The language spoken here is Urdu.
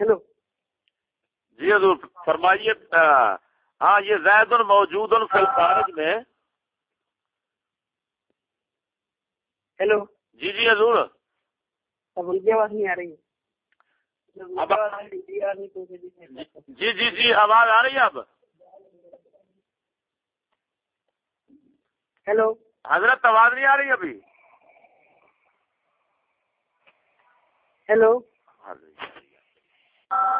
ہیلو۔ جی حضور فرمائیے ہاں یہ زید موجود الخارج میں۔ ہیلو۔ جی جی حضور۔ اب ان کی آواز نہیں آ رہی۔ جی جی جی آواز آ رہی ہے اب۔ ہیلو۔ حضرت آواز نہیں آ رہی ابھی۔ ہیلو۔